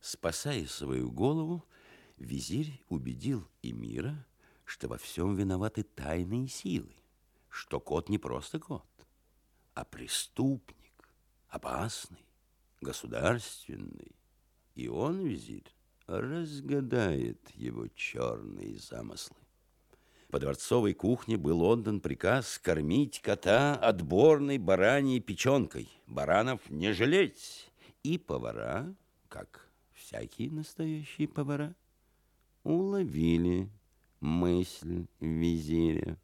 Спасая свою голову, визирь убедил эмира, что во всем виноваты тайные силы, что кот не просто кот, а преступник, опасный, государственный. И он, визирь, разгадает его черные замыслы. По дворцовой кухне был отдан приказ кормить кота отборной бараньей печенкой, баранов не жалеть. И повара, как всякие настоящие повара, уловили мысль визиря.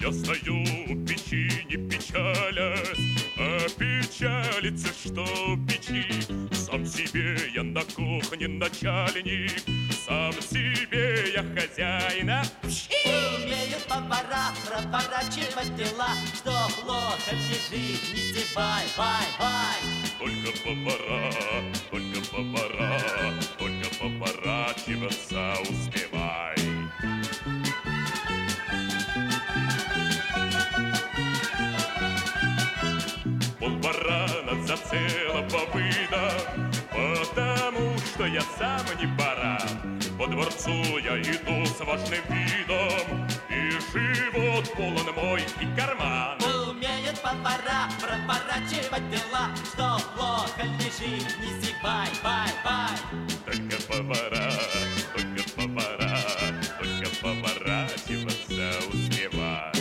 Я стою у печи, не печалясь, а печалится, что печи. Сам себе я на кухне начальник, сам себе я хозяина. Умеют повара проворачивать дела, что плохо лежит, не зевай, бай, бай. Только повара, только повара, только поворачиваться успевай. Полбарана за целого выда, потому что я сам не баран. По дворцу я иду с важным видом, живот полон мой и карман. Умеют повара проворачивать дела, что плохо лежит, не зевай, бай, бай. Только повара, только повара, только поворачиваться успевай.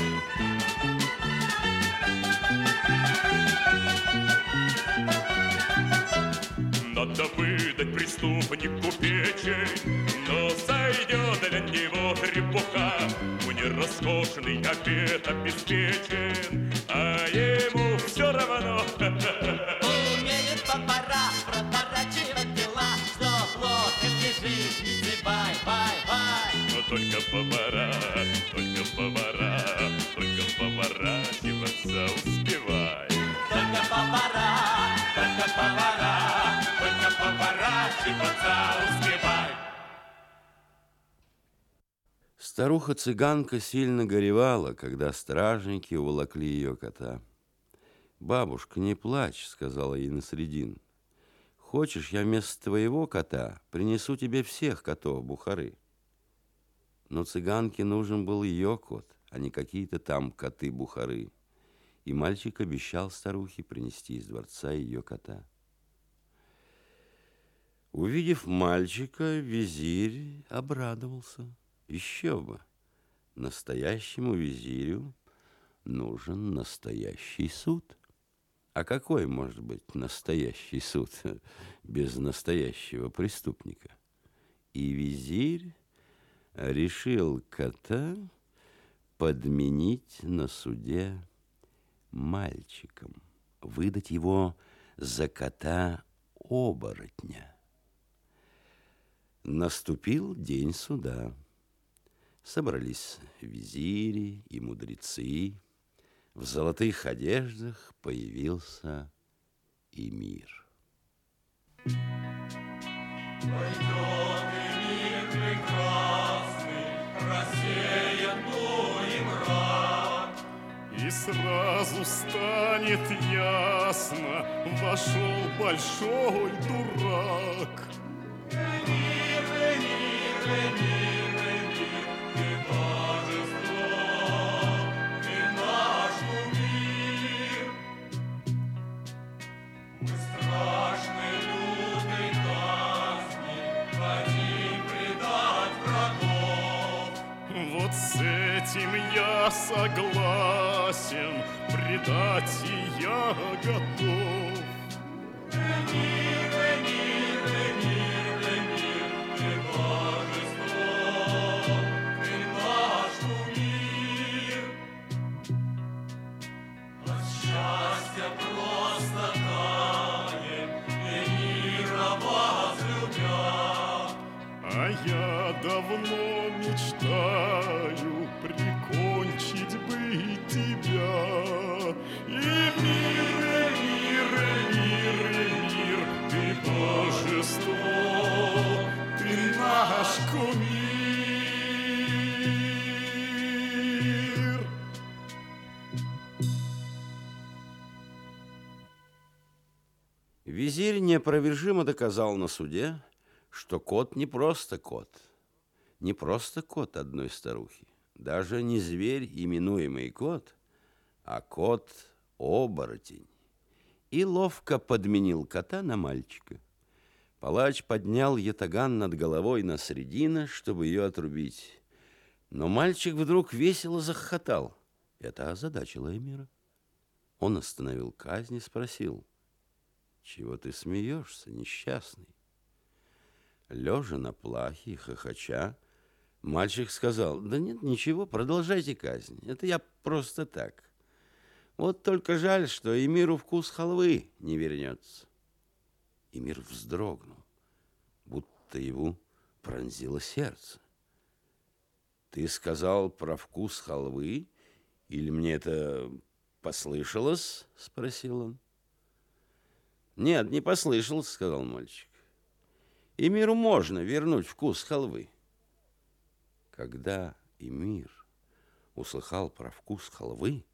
Надо выдать преступнику печень, но сойдет для него трепуха. Роскошный обед обеспечен, а ему все равно. Умеют повара проворачивать дела, что плохо лежит, не зевай, бай, бай. Но только повара, только повара, Старуха-цыганка сильно горевала, когда стражники уволокли ее кота. «Бабушка, не плачь», — сказала ей Насредин. «Хочешь, я вместо твоего кота принесу тебе всех котов Бухары?» Но цыганке нужен был ее кот, а не какие-то там коты Бухары. И мальчик обещал старухе принести из дворца ее кота. Увидев мальчика, визирь обрадовался. Еще бы! Настоящему визирю нужен настоящий суд. А какой может быть настоящий суд без настоящего преступника? И визирь решил кота подменить на суде мальчиком, выдать его за кота-оборотня. Наступил день суда. Собрались визири и мудрецы. В золотых одеждах появился и мир. Пойдет и мир прекрасный, рассеян и мрак. И сразу станет ясно, вошел большой дурак. Мир, мир, мир, я согласен, предать я готов. Визирь неопровержимо доказал на суде, что кот не просто кот, не просто кот одной старухи, даже не зверь, именуемый кот, а кот-оборотень, и ловко подменил кота на мальчика. Палач поднял ятаган над головой на средина, чтобы ее отрубить. Но мальчик вдруг весело захохотал. Это озадачило Эмира. Он остановил казнь и спросил, «Чего ты смеешься, несчастный?» Лежа на плахе и хохоча, мальчик сказал, «Да нет, ничего, продолжайте казнь. Это я просто так. Вот только жаль, что и миру вкус халвы не вернется». И мир вздрогнул, будто его пронзило сердце. «Ты сказал про вкус халвы? Или мне это послышалось?» — спросил он. «Нет, не послышалось», — сказал мальчик. «И миру можно вернуть вкус халвы». Когда Эмир услыхал про вкус халвы,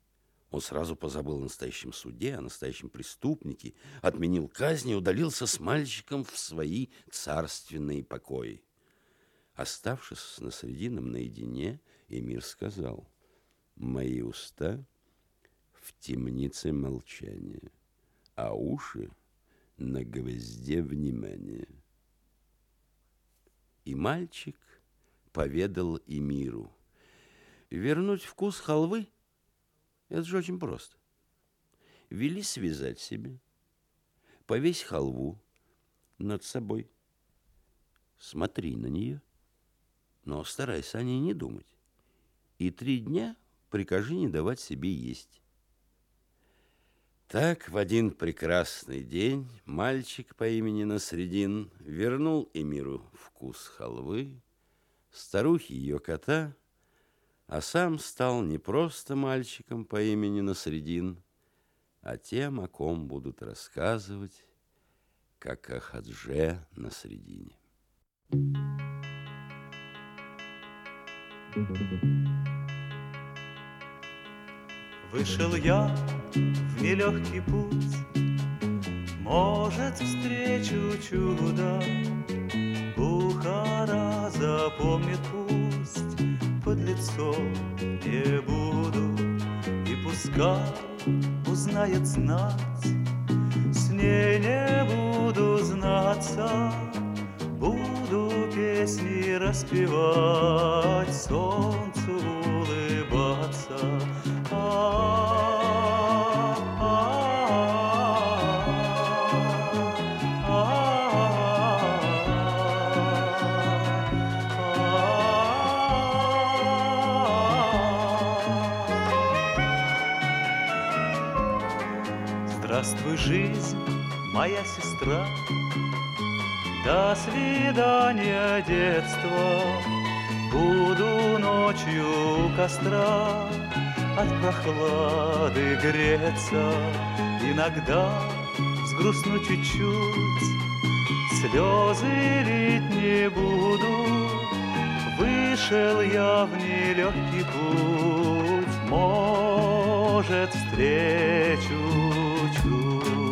он сразу позабыл о настоящем суде, о настоящем преступнике, отменил казнь и удалился с мальчиком в свои царственные покои. Оставшись с Насредином наедине, Эмир сказал, «Мои уста в темнице молчания, а уши на гвозде внимания». И мальчик поведал Эмиру, «Вернуть вкус халвы — это же очень просто. Вели связать себе, повесь халву над собой, смотри на нее, но старайся о ней не думать. И три дня прикажи не давать себе есть. Так в один прекрасный день мальчик по имени Насредин вернул Эмиру вкус халвы, старухе ее кота — а сам стал не просто мальчиком по имени Насредин, а тем, о ком будут рассказывать, как о Хадже Насредине. Вышел я нелегкий путь, Может, встречу чудо, Бухара запомнит пусть, под лицо не буду. И пускай узнает знать. С ней не буду знаться. Буду песни распевать Солнцу улыбаться Здравствуй, жизнь, моя сестра, До свидания, детство. Буду ночью у костра От прохлады греться. Иногда сгрустну чуть-чуть, Слезы лить не буду. Вышел я в нелегкий путь, Может, встречу чудо.